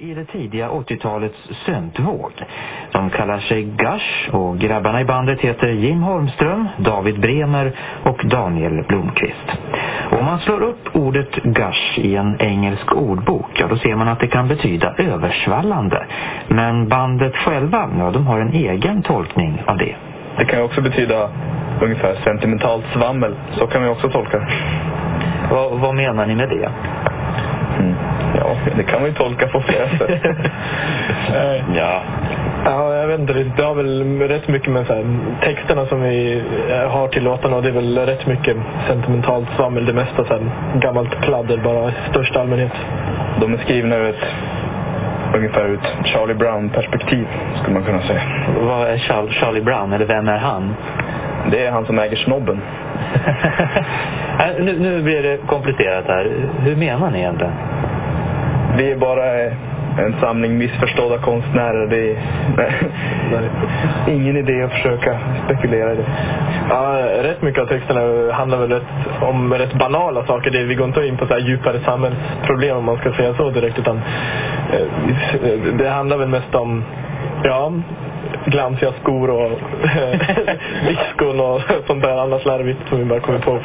I det tidiga 80-talets syntvåg. De kallar sig Gush och grabbarna i bandet heter Jim Holmström, David Bremer och Daniel Blomqvist. Om man slår upp ordet Gush i en engelsk ordbok, ja då ser man att det kan betyda översvallande. Men bandet själva, ja de har en egen tolkning av det. Det kan också betyda ungefär sentimentalt svammel. Så kan ju också tolka det. Vad, vad menar ni med det? Ja, det kan man ju tolka på flera sätt. Ja. Ja, jag vet inte. Det har väl rätt mycket med så här, texterna som vi eh, har till låtarna och det är väl rätt mycket sentimentalt svammel. Det mesta så här, gammalt kladder bara i största allmänhet. De är skrivna ur ett ungefär ett Charlie Brown-perspektiv, skulle man kunna säga. Vad är Charlie, Charlie Brown, eller vem är han? Det är han som äger snobben. Äh, nu, nu blir det komplicerat här. Hur menar ni egentligen? Vi är bara en samling missförstådda konstnärer. Det är ingen idé att försöka spekulera i det. Ja, rätt mycket av texterna handlar väl rätt, om rätt banala saker. Det, vi går inte in på så här djupare samhällsproblem om man ska säga så direkt. Utan eh, det handlar väl mest om ja, glansiga skor och eh, diskon och sånt där annat larvigt som vi bara kommer på,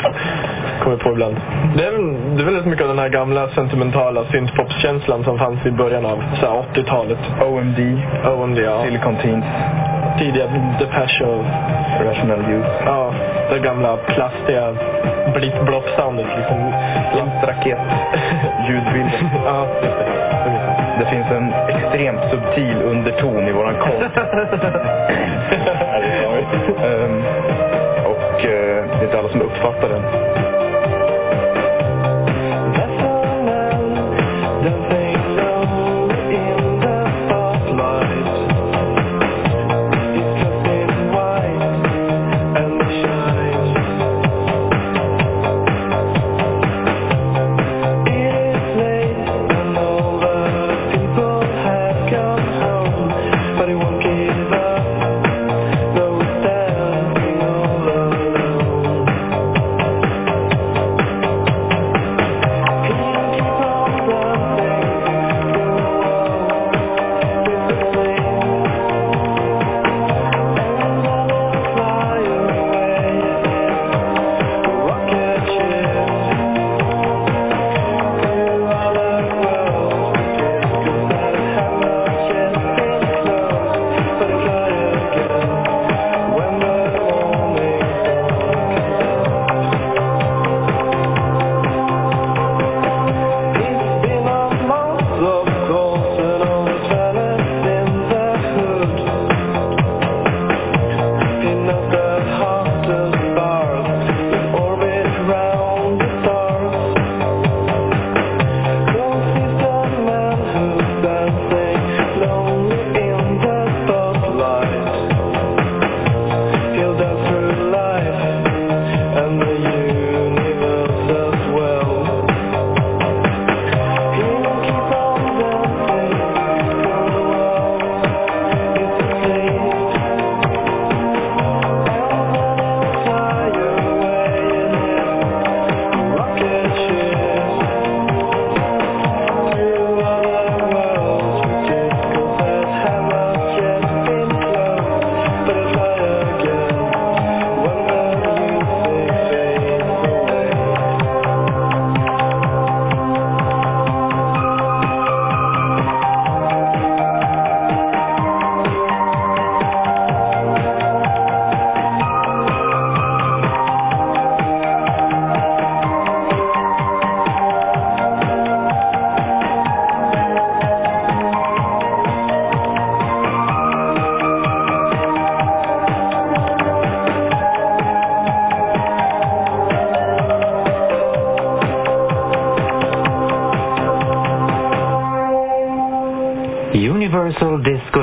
kommer på ibland. Det är, väl, det är väl rätt mycket av den här gamla sentimentala synthpopskänslan som fanns i början av så här 80-talet. OMD, OMD, ja. Silicon Teens, Tidiga Depeche och Rational Youth. Ja, det gamla plastiga blipp-blopp-soundet liksom. Raket, ljudbilden. ja, just det. Det finns en extremt subtil underton i våran konst. Talat. Ehm, och eh, det är inte alla som uppfattar den.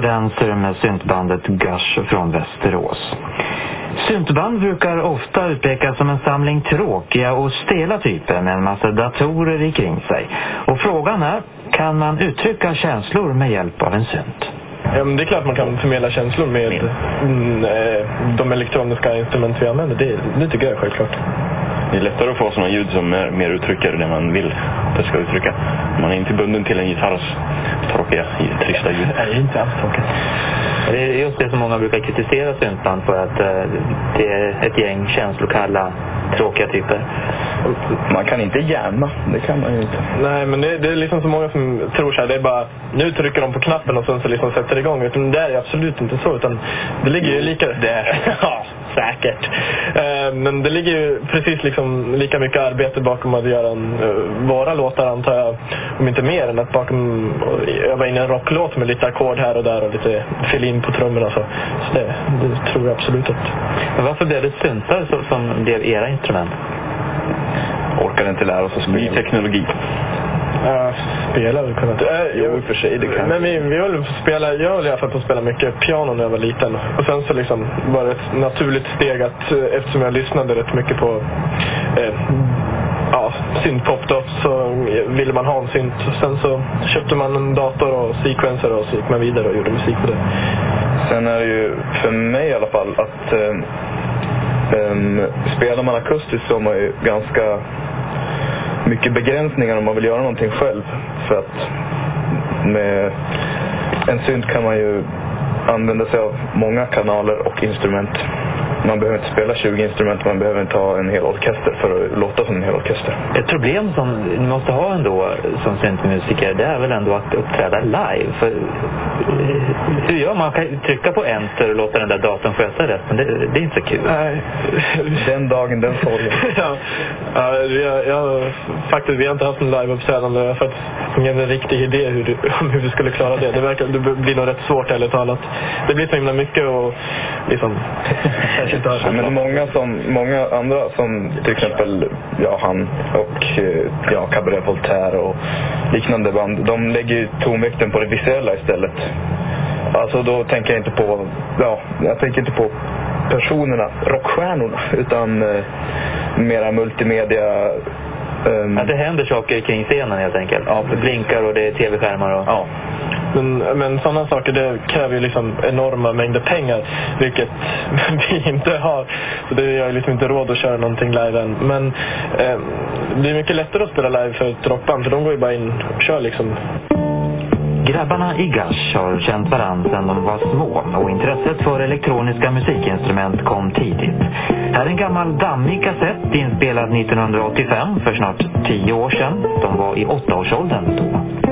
Dancer med syntbandet Gush från Västerås. Syntband brukar ofta utpekas som en samling tråkiga och stela typer med en massa datorer i kring sig. Och frågan är, kan man uttrycka känslor med hjälp av en synt? Det är klart man kan förmedla känslor med mm, eh, de elektroniska instrument vi använder. Det, det tycker jag är självklart. Det är lättare att få sådana ljud som är mer uttrycker det man vill det ska uttrycka. Man är inte bunden till en gitarrs tråkiga, trista ljud. Nej, inte alls tråkigt. Det är just det som många brukar kritisera syntband för att eh, det är ett gäng känslokalla, tråkiga typer. Man kan inte jamma, det kan man ju inte. Nej, men det, det är liksom så många som tror så här, det är bara nu trycker de på knappen och sen så liksom sätter det igång. Utan det är absolut inte så, utan det ligger ju lika... Där. ja, säkert. Eh, men det ligger ju precis liksom lika mycket arbete bakom att göra en, eh, våra låtar antar jag, om inte mer än att bakom öva in en rocklåt med lite ackord här och där och lite fill in på trummorna. Så, så det, det tror jag absolut att... Men varför blev det syntar som, som blev era instrument? Orkar inte lära oss att spela. Ny teknologi. Uh, spela väl kunnat. Äh, Jo, i och för sig, det kan Men vi, vi höll på att spela, jag höll i alla fall på att spela mycket piano när jag var liten. Och sen så liksom var det ett naturligt steg att eh, eftersom jag lyssnade rätt mycket på eh, ja, syntpop då, så ville man ha en synt. Sen så köpte man en dator och sequencer och så gick man vidare och gjorde musik på det. Sen är det ju, för mig i alla fall, att eh, em, spelar man akustiskt så har man ju ganska mycket begränsningar om man vill göra någonting själv. För att med en synt kan man ju använda sig av många kanaler och instrument. Man behöver inte spela 20 instrument, man behöver inte ha en hel orkester för att låta som en hel orkester. Ett problem som ni måste ha ändå som syntmusiker, det är väl ändå att uppträda live. För, eh, hur gör man? Man kan trycka på enter och låta den där datorn sköta resten. Det, det är inte så kul. Nej. Den dagen, den sorgen. ja, ja vi, har, jag, faktiskt, vi har inte haft en liveuppträdande. Jag har faktiskt ingen riktig idé hur, du- om hur vi skulle klara det. Det, verkar, det blir nog rätt svårt ärligt talat. Det blir så himla mycket och liksom... Ja, men många, som, många andra som till exempel ja, han och eh, ja, Cabaret Voltaire och liknande band, de lägger ju tonvikten på det visuella istället. Alltså då tänker jag inte på, ja, jag tänker inte på personerna, rockstjärnorna, utan eh, mera multimedia. ehm, Att det händer saker kring scenen helt enkelt. Ja, det blinkar och det är tv-skärmar och... ja. Men, men sådana saker det kräver ju liksom enorma mängder pengar. Vilket vi inte har. Så det har ju liksom inte råd att köra någonting live än. Men eh, det är mycket lättare att spela live för ett rockband. För de går ju bara in och kör liksom. Grabbarna i Gash har känt varandra sedan de var små och intresset för elektroniska musikinstrument kom tidigt. Här är en gammal dammig kassett inspelad 1985 för snart tio år sedan. De var i åttaårsåldern då.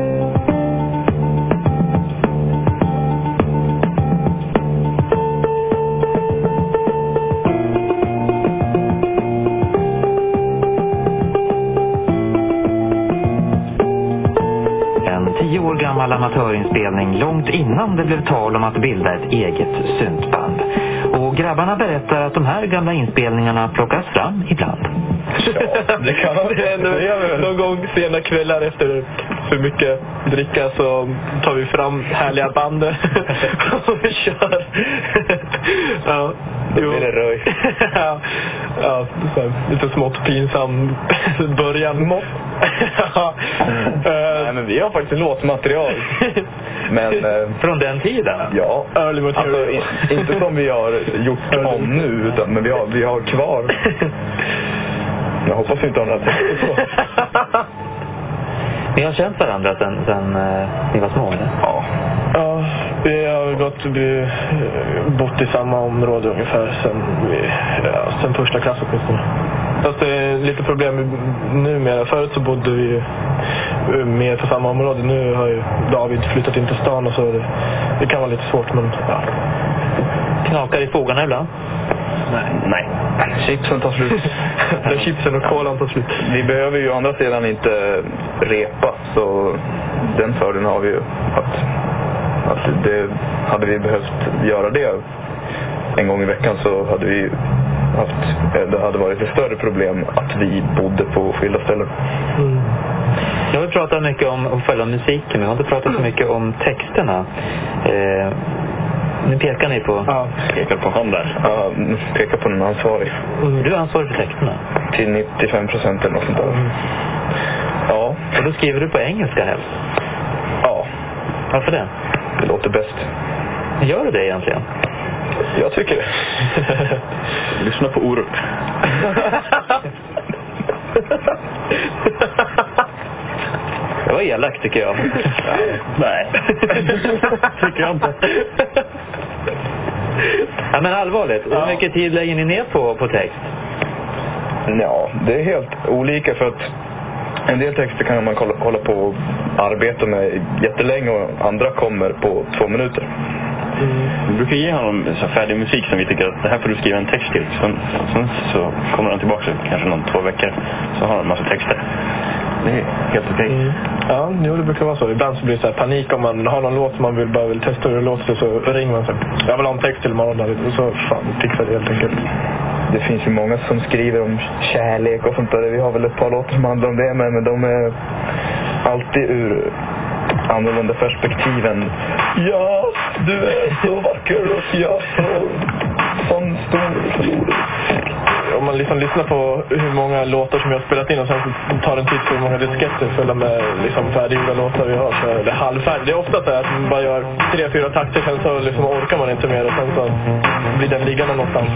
Amatörinspelning långt innan det blev tal om att bilda ett eget syntband. Och grabbarna berättar att de här gamla inspelningarna plockas fram ibland. Ja, det kan man- Det väl. Någon gång sena kvällar efter för mycket dricka så tar vi fram härliga band och vi kör. ja, Då blir det röj. ja, ja så här, lite smått pinsam början. Smått? ja. Nej, Eh, men vi har faktiskt låtmaterial. Men eh, Från den tiden? ja, Early material. alltså, in, inte som vi har gjort om nu, utan, men vi har, vi har kvar. Jag hoppas vi inte har några texter på. Ni har känt varandra sedan, sedan eh, ni var små eller? Ja. Ja, vi har gått, vi, bott i samma område ungefär sen, vi, ja, sen första klass åtminstone. Fast det är lite problem numera. Förut så bodde vi ju mer på samma område. Nu har ju David flyttat in till stan och så. Det, det kan vara lite svårt men ja. Knakar i fogarna ibland? Nej. Chipsen tar slut. När chipsen och kolan tar slut. Vi behöver ju å andra sidan inte repa, så den fördelen har vi ju. Att, att det, hade vi behövt göra det en gång i veckan så hade vi haft, eh, det hade varit ett större problem att vi bodde på skilda ställen. Mm. Nu har pratat mycket om, om själva musiken, men vi har inte pratat så mycket om texterna. Eh, nu pekar ni på... Ja. Pekar på han där. Ja, pekar på den ansvarig. Mm. Du är ansvarig för texterna. Till 95 procent eller något sånt där. Mm. Ja. Och då skriver du på engelska helst. Ja. Varför det? Det låter bäst. Gör du det egentligen? Jag tycker det. Lyssna på Orup. Det var elakt tycker jag. Nej, tycker jag inte. Ja, men allvarligt, hur Ja. mycket tid lägger ni ner på, på text? Ja, det är helt olika för att en del texter kan man kolla, hålla på och arbeta med jättelänge och andra kommer på två minuter. Vi brukar ge honom så färdig musik som vi tycker att det här får du skriva en text till. Sen, sen så kommer han tillbaka kanske någon två veckor. Så har han en massa texter. Det är helt okej. Mm. Ja, jo, det brukar vara så. Ibland så blir det så här panik om man har någon låt som man vill, bara vill testa hur det låter så ringer man sig. Jag vill ha en text till imorgon. Och så fan, fixar det helt enkelt. Det finns ju många som skriver om kärlek och sånt där. Vi har väl ett par låtar som handlar om det med, men de är alltid ur annorlunda perspektiv än Ja, du är så vacker och jag så sån stor om man liksom lyssnar på hur många låtar som jag har spelat in och sen tar en titt på hur många disketter fulla med liksom färdiggjorda låtar vi har så är det halvfärdigt. Det är ofta så här att man bara gör tre, fyra takter sen så liksom orkar man inte mer och sen så blir den liggande någonstans.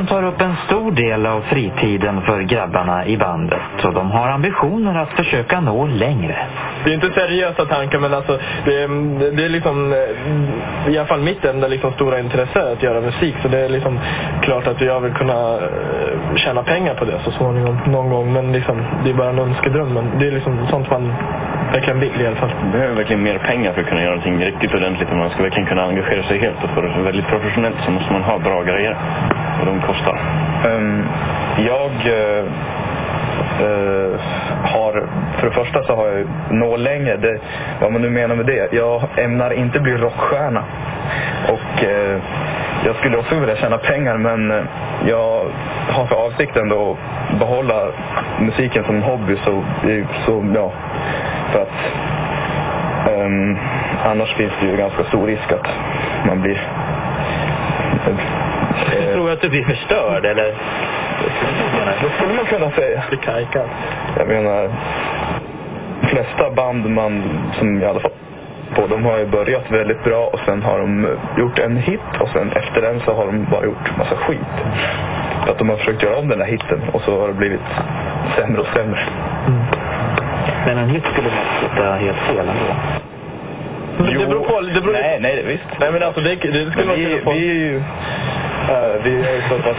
Musiken tar upp en stor del av fritiden för grabbarna i bandet och de har ambitioner att försöka nå längre. Det är inte seriösa tankar men alltså det, är- det är liksom eh, i alla fall mitt enda liksom stora intresse att göra musik så det är liksom klart att jag vill kunna eh, tjäna pengar på det så småningom någon gång men liksom det är bara en önskedröm men det är liksom sånt man verkligen vill i alla fall. Man behöver verkligen mer pengar för att kunna göra någonting riktigt ordentligt. Om man ska verkligen kunna engagera sig helt och få det väldigt professionellt så måste man ha bra grejer. Vad de kostar. Um, jag, uh, uh, har, för det första så har jag nå längre. Det, vad man nu menar med det. Jag ämnar inte bli rockstjärna. Och uh, jag skulle också vilja tjäna pengar men jag har för avsikt ändå att behålla musiken som hobby. Så, så ja, för att um, annars finns det ju ganska stor risk att man blir... Tror att du blir förstörd eller? Det skulle man kunna säga. Jag menar, de flesta band man, som i alla fall på, de har ju börjat väldigt bra och sen har de gjort en hit och sen efter den så har de bara gjort massa skit. För att de har försökt göra om den där hitten och så har det blivit sämre och sämre. Men en hit skulle sitta helt fel ändå. Men det beror på... Det beror, Nej, nej, visst. Nej men alltså det, det skulle Men man vi, kunna få... vi är ju vi är ju så pass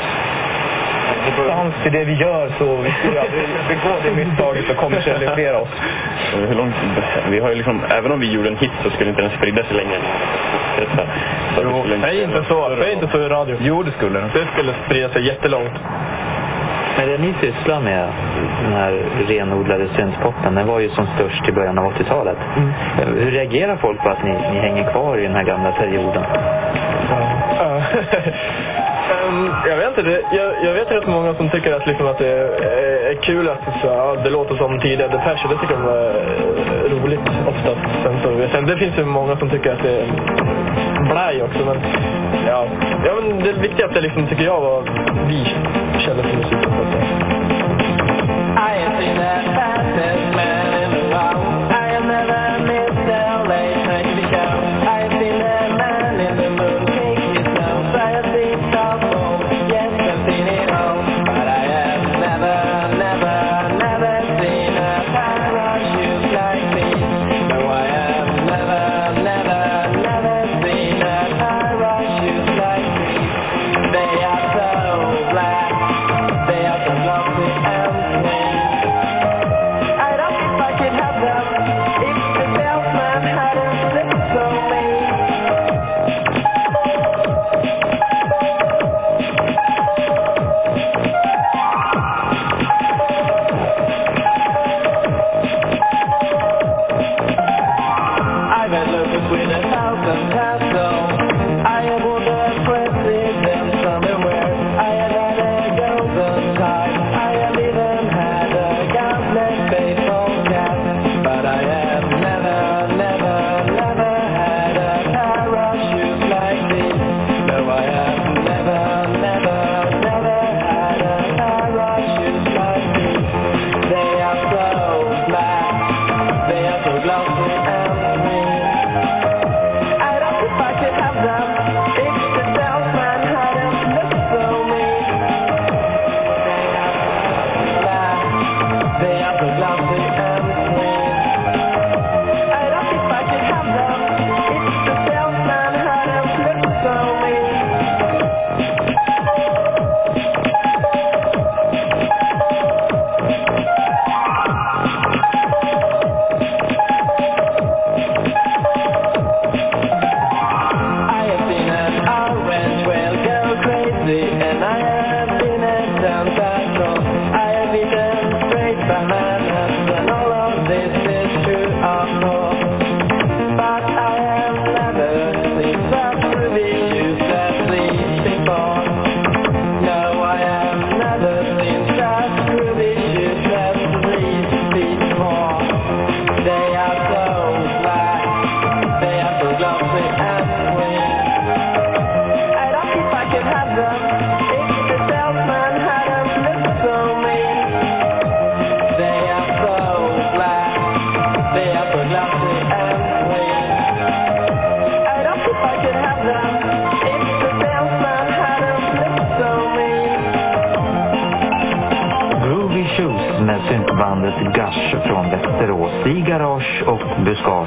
sans till det vi gör så vi skulle aldrig begå det misstaget och kommersialisera oss. Hur långt, vi har ju liksom, även om vi gjorde en hit så skulle inte den sprida sig längre. Kretsar. Så det skulle Säg inte så. Säg inte så i radio. Jo, det skulle den. Det skulle sprida sig jättelångt. Men det ni sysslar med, den här renodlade syntpopen, den var ju som störst i början av 80-talet. Hur reagerar folk på att ni, ni hänger kvar i den här gamla perioden? Ja um, jag vet inte, det, jag, jag vet rätt många som tycker att, liksom, att det är, är kul att så, ja, det låter som tidiga Depeche. Det tycker de är eh, roligt oftast. Sen, så, sen det finns ju många som tycker att det är blaj också. Men, ja, ja, men det viktigaste liksom, tycker jag var vi känner för musiken. I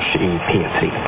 syntbandet Gush från Västerås